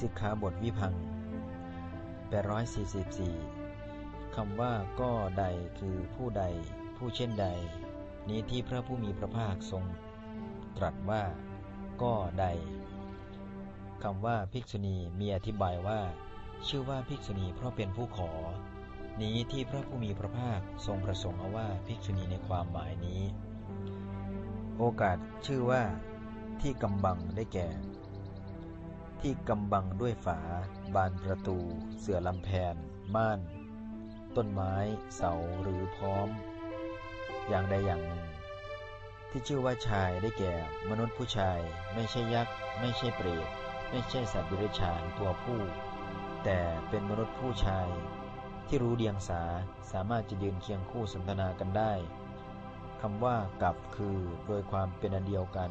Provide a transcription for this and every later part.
สิกขาบทวิพัง844คำว่าก็ใดคือผู้ใด ผู้เช่นใด นี้ที่พระผู้มีพระภาคทรง ตรัสว่า ก็ใดคำว่าภิกษุณีมีอธิบายว่า ชื่อว่าภิกษุณีเพราะเป็นผู้ขอ นี้ที่พระผู้มีพระภาคทรงประสงค์เอาว่าภิกษุณีในความหมายนี้ โอกาสชื่อว่า ที่กำบังได้แก่ ที่กำบังด้วยฝา บานประตู เสื่อลำแพน ม่าน ต้นไม้ เสาหรือพร้อม อย่างใดอย่างหนึ่ง ที่ชื่อว่าชายได้แก่ มนุษย์ผู้ชาย ไม่ใช่ยักษ์ ไม่ใช่เปรตไม่ใช่สัตว์ดิเรกชันตัวผู้ แต่เป็นมนุษย์ผู้ชาย ที่รู้เดียงสาสามารถจะยืนเคียงคู่สนทนากันได้คำว่ากับคือโดยความเป็นอันเดียวกัน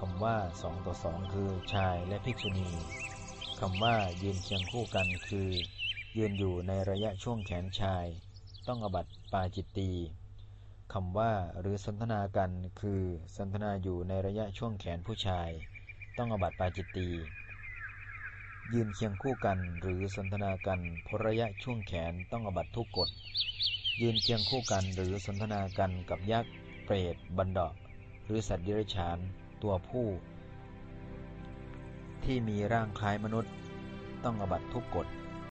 คำว่าสองต่อสองคือชายและภิกษุณีคำว่ายืนเคียงคู่กันคือ ยืนอยู่ในระยะช่วงแขนชาย ต้องอบัตปาจิตตีคำว่าหรือสนทนากันคือสนทนาอยู่ในระยะช่วงแขนผู้ชาย ต้องอบัตปาจิตตียืนเคียงคู่กันหรือสนทนากันพระยะช่วงแขนต้องอบัตทุกกฎ ยืนเคียงคู่กันหรือสนทนากันกับยักษ์เปรตบันดาหรือสัตว์ดิเรกชัน ตัวผู้ ที่มีร่างคล้ายมนุษย์ ต้องอบัตทุกกฎ